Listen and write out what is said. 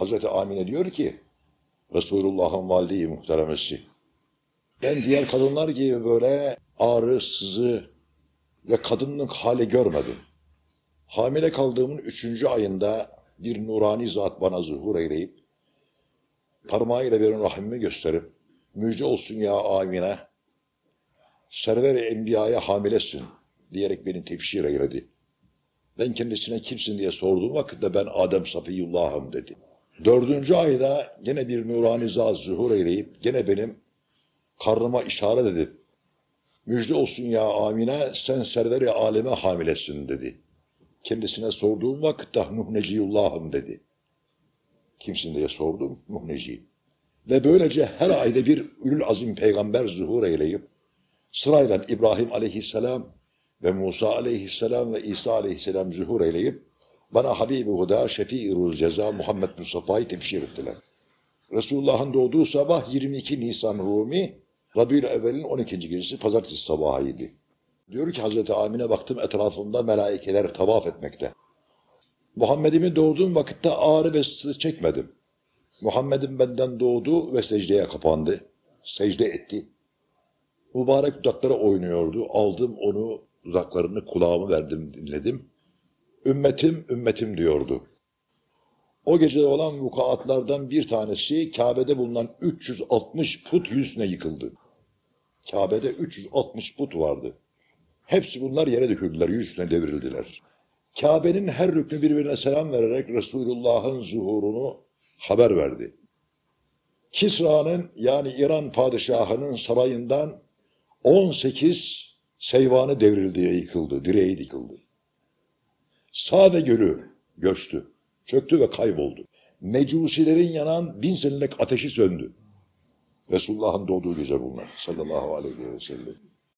Hazreti Amine diyor ki, Resulullah'ın valideyi muhteremesi. Ben diğer kadınlar gibi böyle ağrı, sızı ve kadınlık hali görmedim. Hamile kaldığımın üçüncü ayında bir nurani zat bana zuhur eyleyip, parmağıyla benim rahmimi gösterip, müjde olsun ya Amine, server-i enbiyaya hamilesin diyerek beni tefşir eyledi. Ben kendisine kimsin diye sorduğum vakitte ben Adem Safiyullah'ım dedi. Dördüncü ayda gene bir nurani zat zuhur eyleyip gene benim karnıma işaret edip müjde olsun ya Amine sen serveri aleme hamilesin dedi. Kendisine sorduğum vakitte Nuhneciyullah'ım dedi. Kimsin diye sordum Nuhneci. Ve böylece her ayda bir ülül azim peygamber zuhur eyleyip sırayla İbrahim aleyhisselam ve Musa aleyhisselam ve İsa aleyhisselam zuhur eyleyip bana Habibi Huda Şefii Ceza Muhammed Mustafa'yı tefşir ettiler. Resulullah'ın doğduğu sabah 22 Nisan Rumi Rabiül Evvel'in 12. gecesi pazartesi sabahıydı. Diyor ki Hazreti Amine baktım etrafımda melaikeler tavaf etmekte. Muhammed'imin doğduğum vakitte ağrı ve sızı çekmedim. Muhammed'im benden doğdu ve secdeye kapandı. Secde etti. Mübarek dudakları oynuyordu. Aldım onu, dudaklarını kulağımı verdim, dinledim. Ümmetim, ümmetim diyordu. O gecede olan vukuatlardan bir tanesi Kabe'de bulunan 360 put yüzüne yıkıldı. Kabe'de 360 put vardı. Hepsi bunlar yere döküldüler, yüzüne devrildiler. Kabe'nin her rüknü birbirine selam vererek Resulullah'ın zuhurunu haber verdi. Kisra'nın yani İran padişahının sarayından 18 seyvanı devrildi, yıkıldı, direği yıkıldı. Sağ ve gölü göçtü, çöktü ve kayboldu. Mecusilerin yanan bin senelik ateşi söndü. Resulullah'ın doğduğu gece bunlar sallallahu aleyhi ve sellem.